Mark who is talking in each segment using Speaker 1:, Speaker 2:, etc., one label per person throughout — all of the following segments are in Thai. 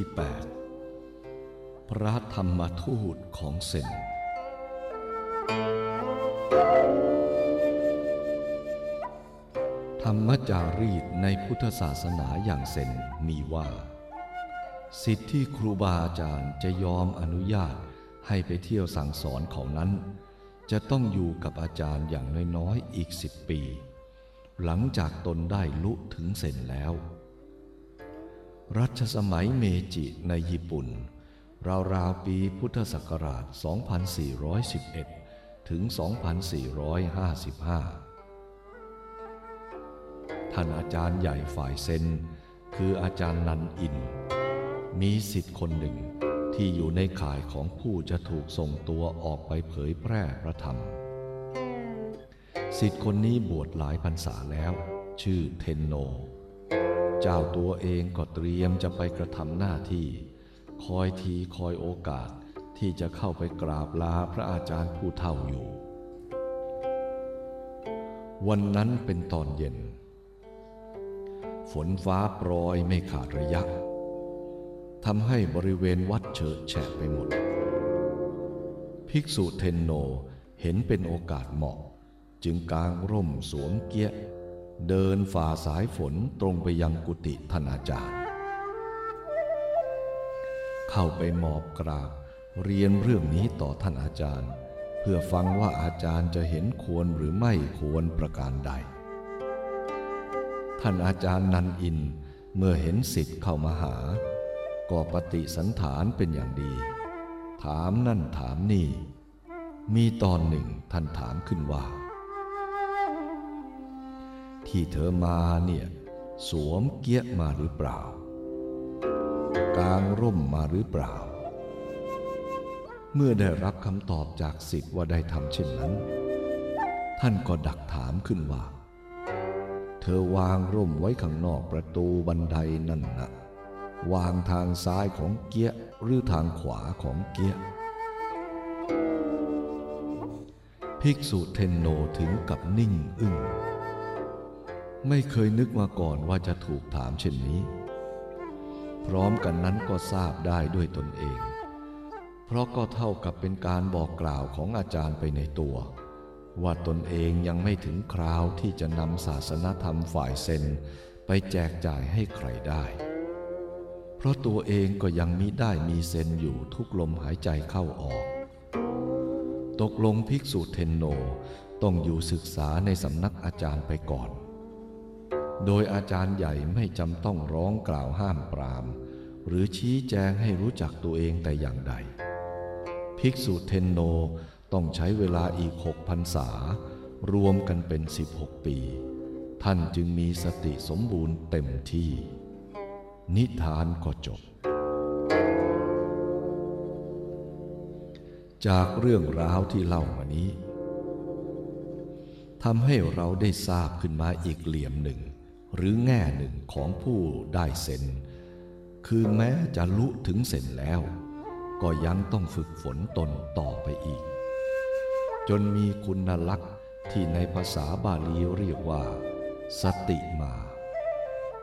Speaker 1: ที่ 8 พระธรรมทูตของเซน ธรรมจารีตในพุทธศาสนาอย่างเซนมีว่า สิทธิที่ครูบาอาจารย์จะยอมอนุญาตให้ไปเที่ยวสั่งสอนของนั้น จะต้องอยู่กับอาจารย์อย่างน้อยๆอีกสิบปี หลังจากตนได้ลุถึงเซนแล้ว รัชสมัยเมจิในญี่ปุ่น ราวๆปีพุทธศักราช 2411 ถึง 2455 ท่านอาจารย์ใหญ่ฝ่ายเซนคืออาจารย์นันอิน มีสิทธิ์คนหนึ่งที่อยู่ในข่ายของผู้จะถูกส่งตัวออกไปเผยแพร่พระธรรม สิทธิ์คนนี้บวชหลายพรรษาแล้ว ชื่อเทนโน เจ้าตัวเองก็เตรียมจะไปกระทำหน้าที่ คอยทีคอยโอกาสที่จะเข้าไปกราบลาพระอาจารย์ผู้เฒ่าอยู่ วันนั้นเป็นตอนเย็น ฝนฟ้าโปรยไม่ขาดระยะทำให้บริเวณวัดเฉอะแฉะไปหมด ภิกษุเทนโนเห็นเป็นโอกาสเหมาะ จึงกางร่มสวมเกี้ย เดินฝ่าสายฝนตรงไปยังกุฏิท่านอาจารย์ เข้าไปหมอบกราบเรียนเรื่องนี้ต่อท่านอาจารย์ เพื่อฟังว่าอาจารย์จะเห็นควรหรือไม่ควรประการใด ท่านอาจารย์นันอินเมื่อเห็นสิทธิ์เข้ามาหา ก็ปฏิสันฐานเป็นอย่างดี ถามนั่นถามนี่ มีตอนหนึ่งท่านถามขึ้นว่า ที่เธอมาเนี่ยสวมเกี้ยมาหรือเปล่า กางร่มมาหรือเปล่า เมื่อได้รับคำตอบจากสิทธิ์ว่าได้ทำเช่นนั้น ท่านก็ดักถามขึ้นว่า เธอวางร่มไว้ข้างนอกประตูบันไดนั่นนะวางทางซ้ายของเกี้ยหรือทางขวาของเกี้ยภิกษุเทนโนถึงกับนิ่งอึ้ง ไม่เคยนึกมาก่อนว่าจะถูกถามเช่นนี้ พร้อมกันนั้นก็ทราบได้ด้วยตนเอง เพราะก็เท่ากับเป็นการบอกกล่าวของอาจารย์ไปในตัว ว่าตนเองยังไม่ถึงคราวที่จะนำศาสนธรรมฝ่ายเซนไปแจกจ่ายให้ใครได้ เพราะตัวเองก็ยังมิได้มีเซนอยู่ทุกลมหายใจเข้าออก ตกลงภิกษุเทนโนต้องอยู่ศึกษาในสำนักอาจารย์ไปก่อน โดยอาจารย์ใหญ่ไม่จำต้องร้องกล่าวห้ามปราม หรือชี้แจงให้รู้จักตัวเองแต่อย่างใด ภิกษุเทนโนต้องใช้เวลาอีกหกพรรษารวมกันเป็น 16 ปี ท่านจึงมีสติสมบูรณ์เต็มที่ นิทานก็จบ จากเรื่องราวที่เล่ามานี้ทำให้เราได้ทราบขึ้นมาอีกเหลี่ยมหนึ่ง หรือแง่หนึ่งของผู้ได้เซนคือแม้จะลุถึงเซนแล้ว ก็ยังต้องฝึกฝนตนต่อไปอีก จนมีคุณลักษณ์ที่ในภาษาบาลีเรียกว่า สติมา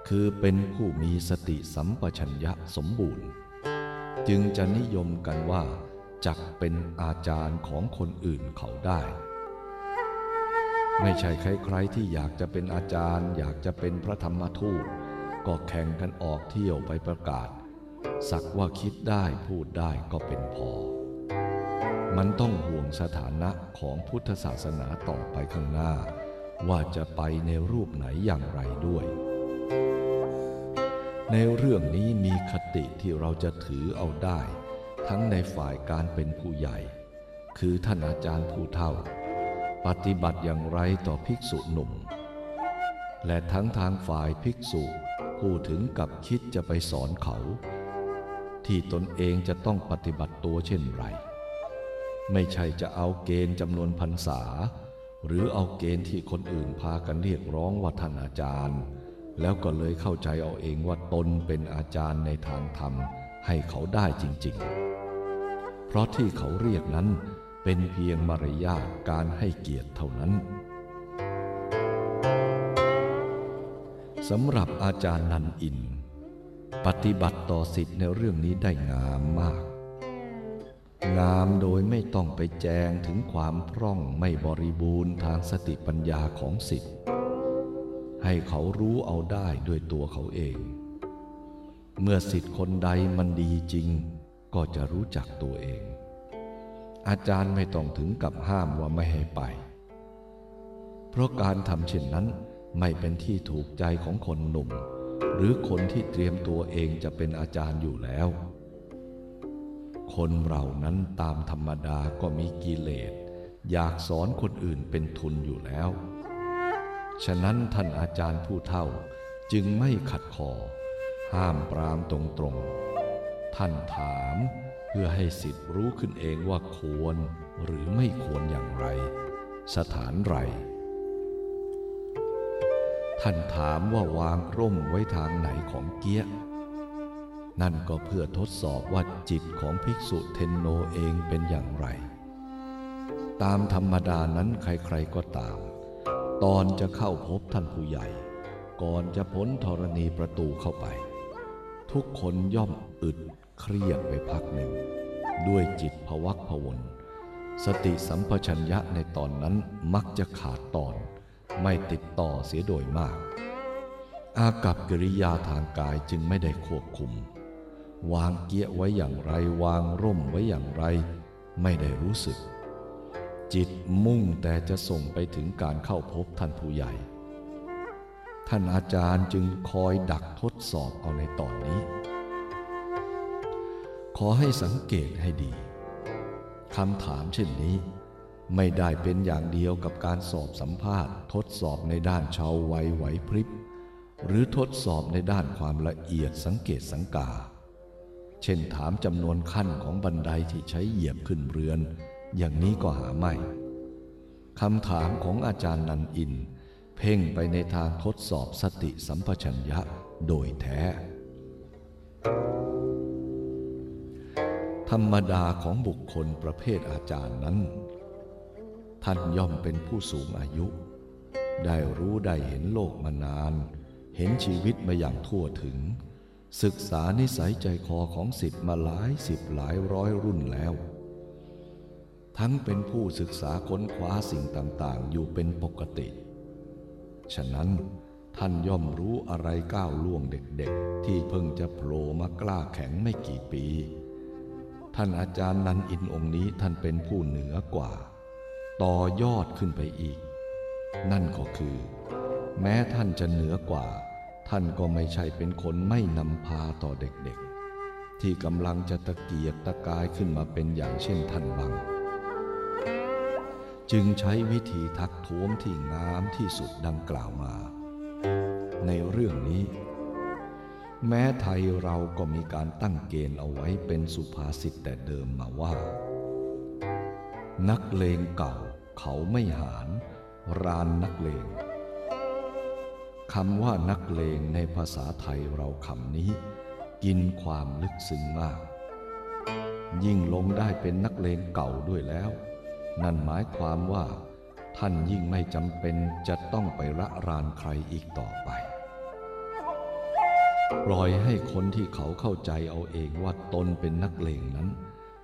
Speaker 1: คือเป็นผู้มีสติสัมปชัญญะสมบูรณ์ จึงจะนิยมกันว่าจักเป็นอาจารย์ของคนอื่นเขาได้ ไม่ใช่ใครๆที่อยากจะเป็นอาจารย์ อยากจะเป็นพระธรรมทูตก็แข่งกันออกเที่ยวไปประกาศ สักว่าคิดได้พูดได้ก็เป็นพอ มันต้องห่วงสถานะของพุทธศาสนาต่อไปข้างหน้า ว่าจะไปในรูปไหนอย่างไรด้วย ในเรื่องนี้มีคติที่เราจะถือเอาได้ ทั้งในฝ่ายการเป็นผู้ใหญ่ คือท่านอาจารย์ผู้เฒ่า ปฏิบัติอย่างไรต่อภิกษุหนุ่ม และทั้งทางฝ่ายภิกษุผู้ถึงกับคิดจะไปสอนเขา ที่ตนเองจะต้องปฏิบัติตัวเช่นไร ไม่ใช่จะเอาเกณฑ์จำนวนพรรษา หรือเอาเกณฑ์ที่คนอื่นพากันเรียกร้องว่าท่านอาจารย์ แล้วก็เลยเข้าใจเอาเองว่าตนเป็นอาจารย์ในทางธรรมให้เขาได้จริง ๆ เพราะที่เขาเรียกนั้น เป็นเพียงมารยาทการให้เกียรติเท่านั้นสำหรับอาจารย์นันอิน ปฏิบัติต่อสิทธิ์ในเรื่องนี้ได้งามมาก งามโดยไม่ต้องไปแจงถึงความพร่องไม่บริบูรณ์ทางสติปัญญาของสิทธิ์ให้เขารู้เอาได้ด้วยตัวเขาเอง เมื่อสิทธิ์คนใดมันดีจริง ก็จะรู้จักตัวเอง อาจารย์ไม่ต้องถึงกับห้ามว่าไม่ให้ไป เพราะการทำเช่นนั้นไม่เป็นที่ถูกใจของคนหนุ่ม หรือคนที่เตรียมตัวเองจะเป็นอาจารย์อยู่แล้ว คนเรานั้นตามธรรมดาก็มีกิเลส อยากสอนคนอื่นเป็นทุนอยู่แล้ว ฉะนั้นท่านอาจารย์ผู้เฒ่าจึงไม่ขัดคอ ห้ามปรามตรงๆ ท่านถาม พื่อให้สิทธิ์รู้ขึ้นเองว่าควรหรือไม่ควรอย่างไร สถานไร ท่านถามว่าวางร่มไว้ทางไหนของเกี้ย นั่นก็เพื่อทดสอบว่าจิตของภิกษุเทนโนเองเป็นอย่างไร ตามธรรมดานั้นใครๆก็ตาม ตอนจะเข้าพบท่านผู้ใหญ่ ก่อนจะพ้นธรณีประตูเข้าไป ทุกคนย่อมอึด เครียดไปพักหนึ่ง ด้วยจิตพวักพวนสติสัมปชัญญะในตอนนั้นมักจะขาดตอน ไม่ติดต่อเสียโดยมาก อากับกิริยาทางกายจึงไม่ได้ควบคุม วางเกียไว้อย่างไรวางร่มไว้อย่างไร ไม่ได้รู้สึก จิตมุ่งแต่จะส่งไปถึงการเข้าพบท่านผู้ใหญ่ ท่านอาจารย์จึงคอยดักทดสอบเอาในตอนนี้ ขอให้สังเกตให้ดีคำถามเช่นนี้ ไม่ได้เป็นอย่างเดียวกับการสอบสัมภาษณ์ ทดสอบในด้านชาวไวไหวพริบ หรือทดสอบในด้านความละเอียดสังเกตสังกา เช่นถามจำนวนขั้นของบันไดที่ใช้เหยียบขึ้นเรือน อย่างนี้ก็หาไม่คำถามของอาจารย์นันอิน เพ่งไปในทางทดสอบสติสัมปชัญญะโดยแท้ ธรรมดาของบุคคลประเภทอาจารย์นั้น ท่านย่อมเป็นผู้สูงอายุ ได้รู้ได้เห็นโลกมานาน เห็นชีวิตมาอย่างทั่วถึง ศึกษานิสัยใจคอของสิทธิ์มาหลายสิบหลายร้อยรุ่นแล้ว ทั้งเป็นผู้ศึกษาค้นคว้าสิ่งต่างๆ อยู่เป็นปกติ ฉะนั้นท่านย่อมรู้อะไรก้าวล่วงเด็กๆ ที่เพิ่งจะโผล่มากล้าแข็งไม่กี่ปี ท่านอาจารย์นันอินองค์นี้ท่านเป็นผู้เหนือกว่า ต่อยอดขึ้นไปอีก นั่นก็คือ แม้ท่านจะเหนือกว่า ท่านก็ไม่ใช่เป็นคนไม่นำพาต่อเด็กๆ ที่กำลังจะตะเกียกตะกายขึ้นมาเป็นอย่างเช่นท่านบัง จึงใช้วิธีทักท้วงที่งามที่สุดดังกล่าวมา ในเรื่องนี้ แม้ไทยเราก็มีการตั้งเกณฑ์เอาไว้เป็นสุภาษิตแต่เดิมมาว่า นักเลงเก่าเขาไม่หานรานนักเลงคำว่านักเลงในภาษาไทยเราคำนี้ กินความลึกซึ้งมาก ยิ่งลงได้เป็นนักเลงเก่าด้วยแล้ว นั่นหมายความว่า ท่านยิ่งไม่จำเป็นจะต้องไประรานใครอีกต่อไป ปล่อยให้คนที่เขาเข้าใจเอาเองว่าตนเป็นนักเลงนั้น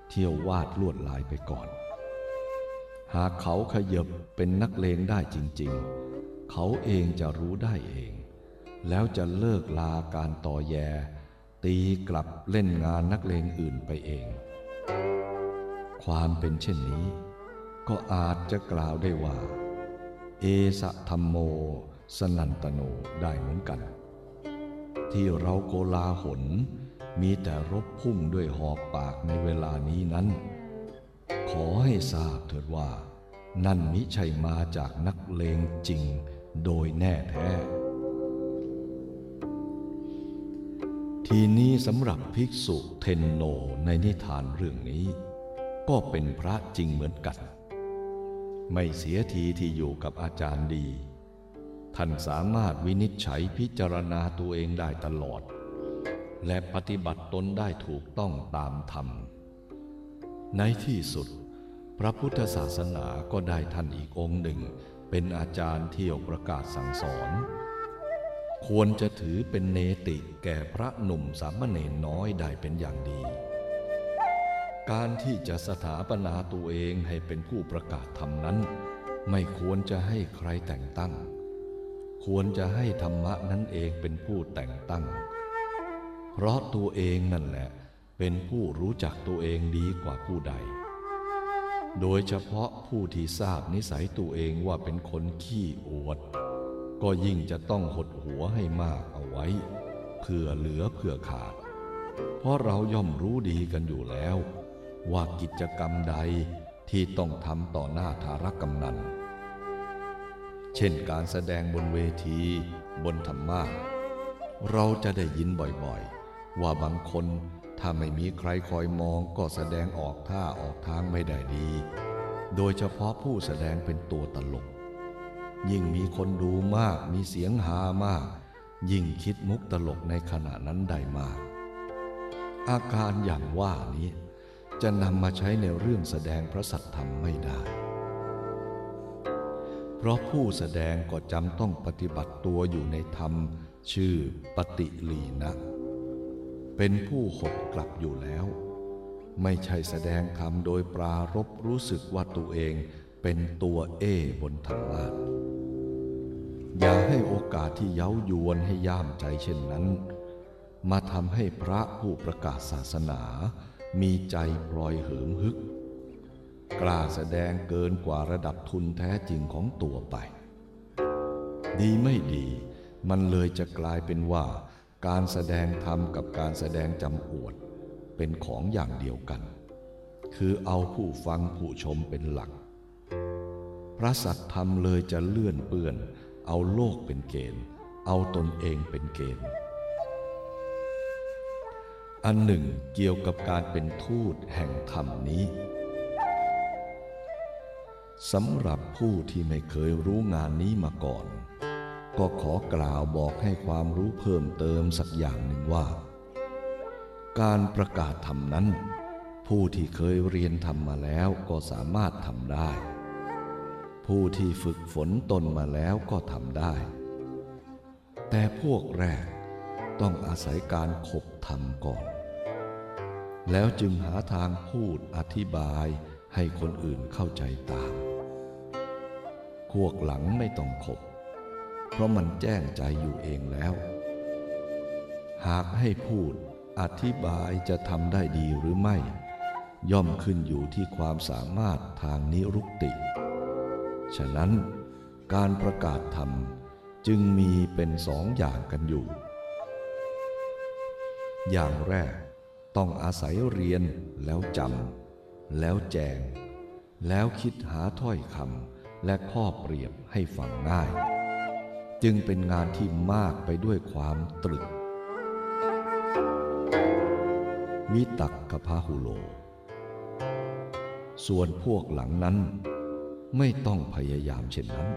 Speaker 1: เที่ยววาดลวดลายไปก่อน หากเขาขยบเป็นนักเลงได้จริงๆ เขาเองจะรู้ได้เอง แล้วจะเลิกลาการต่อแย ตีกลับเล่นงานนักเลงอื่นไปเอง ความเป็นเช่นนี้ ก็อาจจะกล่าวได้ว่า เอสะธรรมโม สนันตโนได้เหมือนกัน ที่เราโกลาหลมีแต่รบพุ่งด้วยหอกปากในเวลานี้นั้น ขอให้ทราบเถิดว่า นั่นมิใช่มาจากนักเลงจริงโดยแน่แท้ ทีนี้สำหรับภิกษุเทนโนในนิทานเรื่องนี้ ก็เป็นพระจริงเหมือนกัน ไม่เสียทีที่อยู่กับอาจารย์ดี ท่านสามารถวินิจฉัยพิจารณาตัวเองได้ตลอด และปฏิบัติตนได้ถูกต้องตามธรรม ในที่สุด พระพุทธศาสนาก็ได้ท่านอีกองค์หนึ่ง เป็นอาจารย์เที่ยวประกาศสั่งสอน ควรจะถือเป็นเนติแก่พระหนุ่มสามเณรน้อยได้เป็นอย่างดี การที่จะสถาปนาตัวเองให้เป็นผู้ประกาศธรรมนั้น ไม่ควรจะให้ใครแต่งตั้ง ควรจะให้ธรรมะนั้นเองเป็นผู้แต่งตั้ง เพราะตัวเองนั่นแหละ เป็นผู้รู้จักตัวเองดีกว่าผู้ใด โดยเฉพาะผู้ที่ทราบนิสัยตัวเองว่าเป็นคนขี้อวด ก็ยิ่งจะต้องหดหัวให้มากเอาไว้ เพื่อเหลือเพื่อขาด เพราะเราย่อมรู้ดีกันอยู่แล้ว ว่ากิจกรรมใดที่ต้องทำต่อหน้าธารกำนัน เช่นการแสดงบนเวที บนธรรมาเราจะได้ยินบ่อยๆ ว่าบางคนถ้าไม่มีใครคอยมองก็แสดงออกท่าออกทางไม่ได้ดี โดยเฉพาะผู้แสดงเป็นตัวตลก ยิ่งมีคนดูมากมีเสียงฮามาก ยิ่งคิดมุกตลกในขณะนั้นได้มาก อาการอย่างว่านี้จะนำมาใช้ในเรื่องแสดงพระสัทธรรมไม่ได้ เพราะผู้แสดงก็จำต้องปฏิบัติตัวอยู่ในธรรม ชื่อปฏิลีนะ เป็นผู้หดกลับอยู่แล้ว ไม่ใช่แสดงคำโดยปรารบรู้สึกว่าตัวเองเป็นตัวเอบนธรรมะอย่าให้โอกาสที่เย้ายวนให้ย่ามใจเช่นนั้น มาทำให้พระผู้ประกาศศาสนา มีใจปล่อยเหิมฮึก กล้าแสดงเกินกว่าระดับทุนแท้จริงของตัวไป ดีไม่ดี มันเลยจะกลายเป็นว่า การแสดงธรรมกับการแสดงจำอวด เป็นของอย่างเดียวกัน คือเอาผู้ฟังผู้ชมเป็นหลัก พระสัตธรรมเลยจะเลื่อนเปื้อน เอาโลกเป็นเกณฑ์ เอาตนเองเป็นเกณฑ์อันหนึ่งเกี่ยวกับการเป็นทูตแห่งธรรมนี้ สำหรับผู้ที่ไม่เคยรู้งานนี้มาก่อน ก็ขอกล่าวบอกให้ความรู้เพิ่มเติมสักอย่างหนึ่งว่า การประกาศธรรมนั้น ผู้ที่เคยเรียนทำมาแล้วก็สามารถทำได้ ผู้ที่ฝึกฝนตนมาแล้วก็ทำได้ แต่พวกแรกต้องอาศัยการขบธรรมก่อน แล้วจึงหาทางพูดอธิบายให้คนอื่นเข้าใจตาม พวกหลังไม่ต้องขบ เพราะมันแจ้งใจอยู่เองแล้ว หากให้พูดอธิบายจะทำได้ดีหรือไม่ ย่อมขึ้นอยู่ที่ความสามารถทางนิรุกติ ฉะนั้นการประกาศธรรมจึงมีเป็นสองอย่างกันอยู่ อย่างแรกต้องอาศัยเรียนแล้วจำแล้วแจง แล้วคิดหาถ้อยคำ และข้อเปรียบให้ฟังง่าย จึงเป็นงานที่มากไปด้วยความตรึกวิตักกพาหุโล ส่วนพวกหลังนั้น ไม่ต้องพยายามเช่นนั้น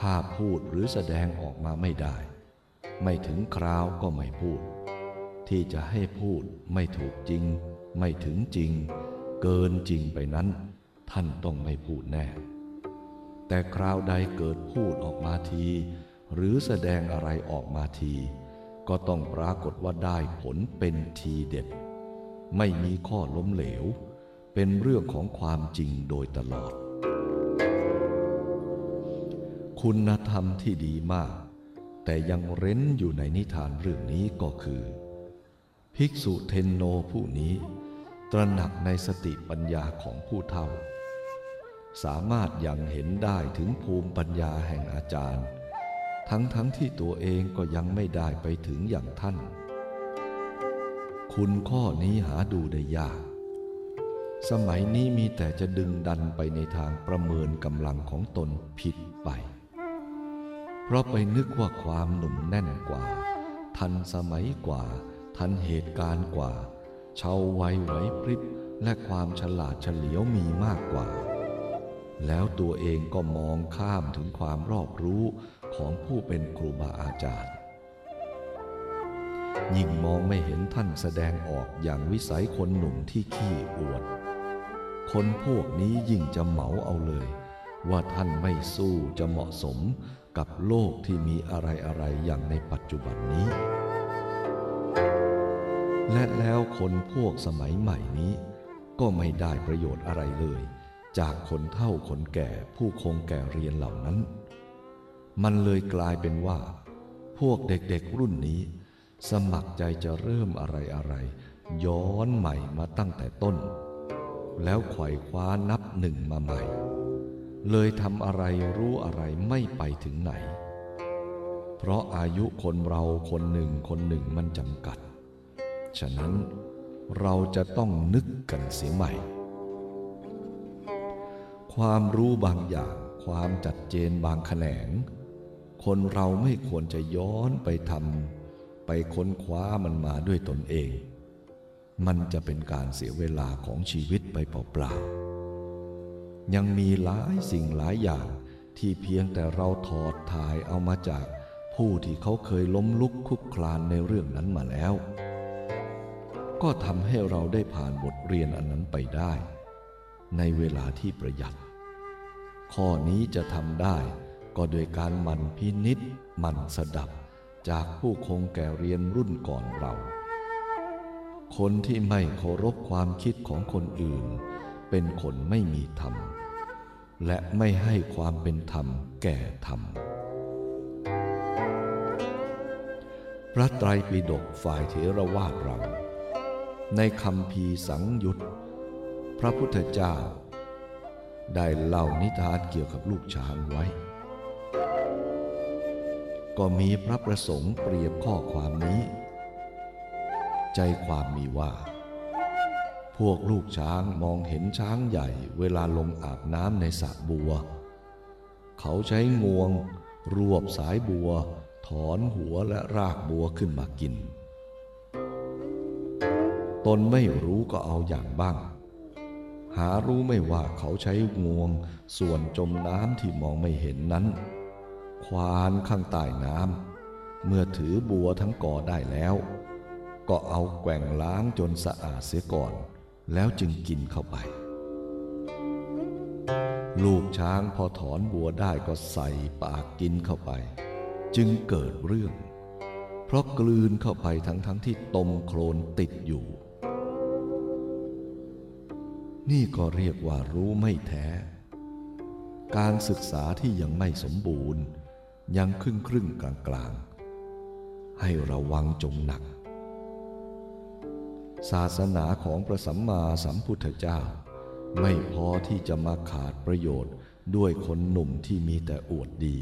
Speaker 1: ถ้าพูดหรือแสดงออกมาไม่ได้ ไม่ถึงคราวก็ไม่พูด ที่จะให้พูดไม่ถูกจริง ไม่ถึงจริง เกินจริงไปนั้น ท่านต้องไม่พูดแน่ แต่คราวใดเกิดพูดออกมาที หรือแสดงอะไรออกมาที ก็ต้องปรากฏว่าได้ผลเป็นทีเด็ด ไม่มีข้อล้มเหลว เป็นเรื่องของความจริงโดยตลอด คุณธรรมที่ดีมาก แต่ยังเร้นอยู่ในนิทานเรื่องนี้ก็คือ ภิกษุเทนโนผู้นี้ ตระหนักในสติปัญญาของผู้เฒ่า สามารถยังเห็นได้ถึงภูมิปัญญาแห่งอาจารย์ ทั้งทั้งที่ตัวเองก็ยังไม่ได้ไปถึงอย่างท่าน คุณข้อนี้หาดูได้ยาก สมัยนี้มีแต่จะดึงดันไปในทางประเมินกำลังของตนผิดไป เพราะไปนึกว่าความหนุ่มแน่นกว่า ทันสมัยกว่า ทันเหตุการณ์กว่า เชาววัยไหวพริบและความฉลาดเฉลียวมีมากกว่า แล้วตัวเองก็มองข้ามถึงความรอบรู้ของผู้เป็นครูบาอาจารย์ ยิ่งมองไม่เห็นท่านแสดงออกอย่างวิสัยคนหนุ่มที่ขี้อวด คนพวกนี้ยิ่งจะเหมาเอาเลย ว่าท่านไม่สู้จะเหมาะสมกับโลกที่มีอะไรอะไรอย่างในปัจจุบันนี้ และแล้วคนพวกสมัยใหม่นี้ก็ไม่ได้ประโยชน์อะไรเลย จากคนเฒ่าคนแก่ผู้คงแก่เรียนเหล่านั้น มันเลยกลายเป็นว่า พวกเด็กๆรุ่นนี้ สมัครใจจะเริ่มอะไรอะไร ย้อนใหม่มาตั้งแต่ต้น แล้วไขว่คว้านับหนึ่งมาใหม่ เลยทำอะไรรู้อะไรไม่ไปถึงไหน เพราะอายุคนเราคนหนึ่งคนหนึ่งมันจำกัด ฉะนั้นเราจะต้องนึกกันเสียใหม่ ความรู้บางอย่าง ความจัดเจนบางแขนง คนเราไม่ควรจะย้อนไปทำไปค้นคว้ามันมาด้วยตนเอง มันจะเป็นการเสียเวลาของชีวิตไปเปล่าๆ ยังมีหลายสิ่งหลายอย่างที่เพียงแต่เราถอดถ่ายเอามาจากผู้ที่เขาเคยล้มลุกคลุกคลานในเรื่องนั้นมาแล้ว ก็ทำให้เราได้ผ่านบทเรียนอันนั้นไปได้ ในเวลาที่ประหยัด ข้อนี้จะทำได้ ก็โดยการหมั่นพินิษหมั่นสดับ จากผู้คงแก่เรียนรุ่นก่อนเรา คนที่ไม่เคารพความคิดของคนอื่น เป็นคนไม่มีธรรม และไม่ให้ความเป็นธรรมแก่ธรรม พระไตรปิฎกฝ่ายเถรวาทเรา ในคำพีสังยุตพระพุทธเจ้า ได้เล่านิทานเกี่ยวกับลูกช้างไว้ ก็มีพระประสงค์เปรียบข้อความนี้ ใจความมีว่า พวกลูกช้างมองเห็นช้างใหญ่เวลาลงอาบน้ำในสระบัว เขาใช้งวง รวบสายบัว ถอนหัวและรากบัวขึ้นมากิน ตนไม่รู้ก็เอาอย่างบ้าง หารู้ไม่ว่าเขาใช้งวง ส่วนจมน้ำที่มองไม่เห็นนั้น ควานข้างใต้น้ำเมื่อถือบัวทั้งกอได้แล้ว ก็เอาแกว่งล้างจนสะอาดเสียก่อน แล้วจึงกินเข้าไป ลูกช้างพอถอนบัวได้ก็ใส่ปากกินเข้าไป จึงเกิดเรื่อง เพราะกลืนเข้าไปทั้งทั้งที่ตมโคลนติดอยู่ นี่ก็เรียกว่ารู้ไม่แท้ การศึกษาที่ยังไม่สมบูรณ์ ยังครึ่งครึ่งกลางกลางให้ระวังจงหนัก ศาสนาของพระสัมมาสัมพุทธเจ้า ไม่พอที่จะมาขาดประโยชน์ด้วยคนหนุ่มที่มีแต่อวดดี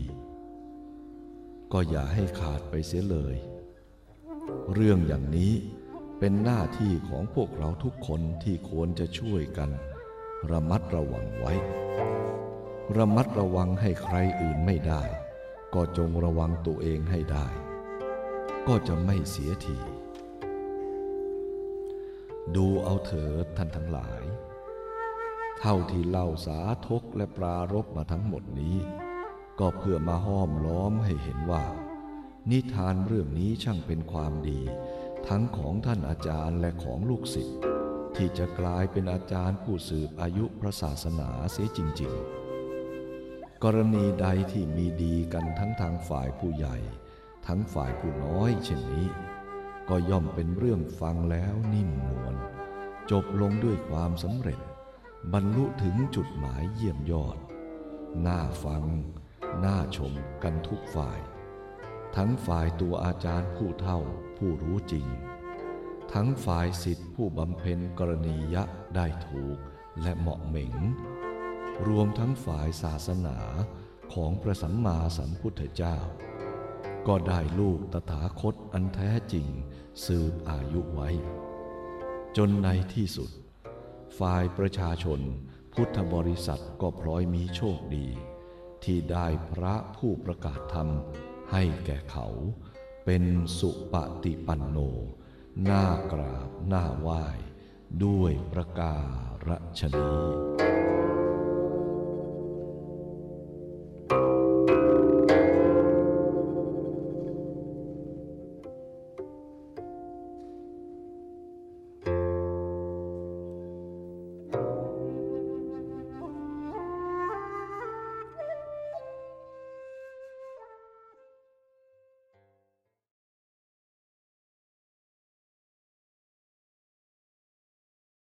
Speaker 1: ก็อย่าให้ขาดไปเสียเลย เรื่องอย่างนี้ เป็นหน้าที่ของพวกเราทุกคนที่ควรจะช่วยกัน ระมัดระวังไว้ ระมัดระวังให้ใครอื่นไม่ได้ ก็จงระวังตัวเองให้ได้ ก็จะไม่เสียที ดูเอาเถิดท่านทั้งหลาย เท่าที่เล่าสาทกและปรารบมาทั้งหมดนี้ ก็เพื่อมาห้อมล้อมให้เห็นว่า นิทานเรื่องนี้ช่างเป็นความดี ทั้งของท่านอาจารย์และของลูกศิษย์ที่จะกลายเป็นอาจารย์ผู้สืบอายุพระศาสนาเสียจริง ๆ กรณีใดที่มีดีกันทั้งทางฝ่ายผู้ใหญ่ ทั้งฝ่ายผู้น้อยเช่นนี้ ก็ย่อมเป็นเรื่องฟังแล้วนิ่มนวลจบลงด้วยความสำเร็จ บรรลุถึงจุดหมายเยี่ยมยอด น่าฟัง น่าชมกันทุกฝ่าย ทั้งฝ่ายตัวอาจารย์ผู้เท่าผู้รู้จริง ทั้งฝ่ายสิทธิผู้บำเพ็ญกรณียะได้ถูกและเหมาะเหม็ง รวมทั้งฝ่ายศาสนาของพระสัมมาสัมพุทธเจ้า ก็ได้ลูกตถาคตอันแท้จริงสืบอายุไว้ จนในที่สุด ฝ่ายประชาชนพุทธบริษัทก็พลอยมีโชคดี ที่ได้พระผู้ประกาศธรรม ให้แก่เขา เป็นสุปฏิปันโนน่ากราบน่าไหว้ ด้วยประการชนี้